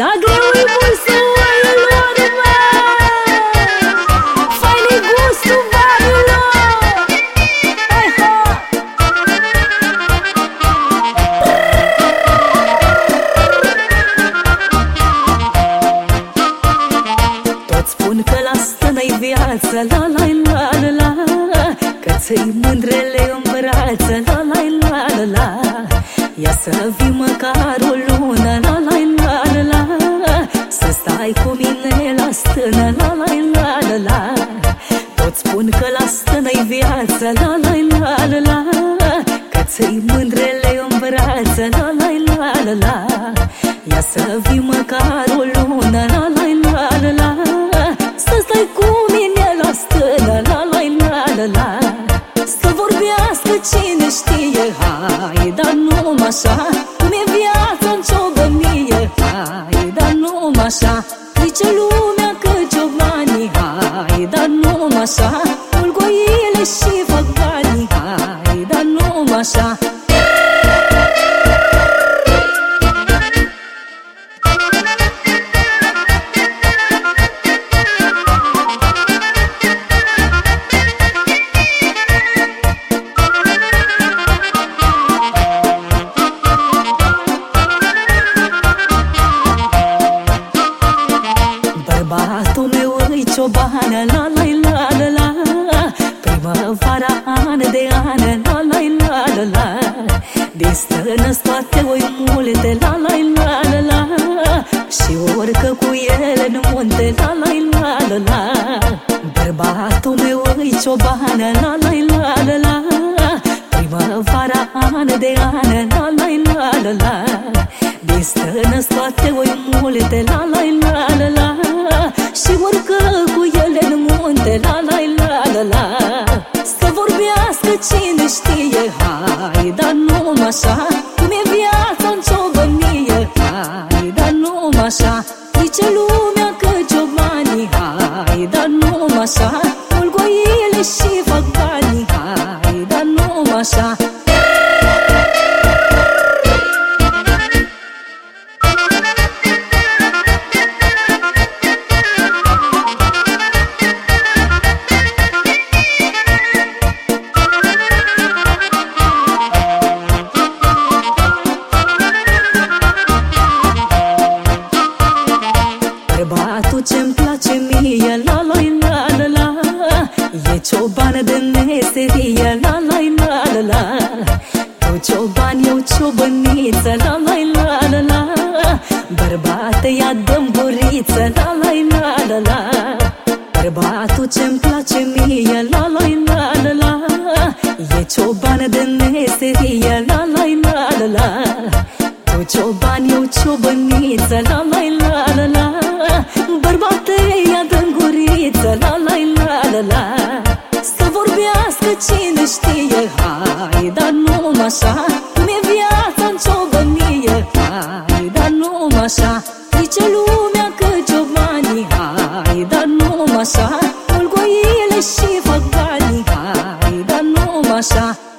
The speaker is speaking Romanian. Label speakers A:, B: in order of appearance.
A: Da greu e bun să o ai în luare, mă Fain e gustul varilor Hai, ha! Toți spun că la stână-i viață La la la la la. Că ți-i mândrele în brață La la la la la. Ia să vii măcar o stai cu mine la stână La la la la la Toți spun că la stână-i viață La la la la la Că ți-i mândrele în brață La la la la la Ia să vii măcar o lună La la la la la Să stai cu mine la stână La la la la la Să vorbească cine știe Hai, dar nu așa Zice lumea îi ciobană, la la la la la Primăvara, an de an, la la la la la Din stână toate oi multe, la la la la la Și urcă cu ele în munte, la la la la la Bărbatul meu îi ciobană, la la la la la Primăvara, an de an, la la la la la Din stână toate oi multe, la la la la la cine știe, hai, dar nu așa. Cum e viața în ciobănie, hai, dar nu așa. Zice lumea că ciobanii, hai, dar nu așa. Mulgoile și fac banii, hai, dar nu așa Bărbatul ce-mi place mie, la la la la la E cioban de meserie, la la la la la Tu cioban, eu ciobăniță, la la la la la Bărbate, ia dăm guriță, la la la la la Bărbatul ce-mi place Eu cioban, eu ciobăniță La la la la la. Bărbate ea dă guriță La la la la la. Să vorbească cine știe Hai, dar nu așa. Cum e viața în ciobănie Hai, dar nu așa. Zice lumea că ciobanii Hai, dar nu așa. Mulgoile și fac banii Hai, dar nu așa.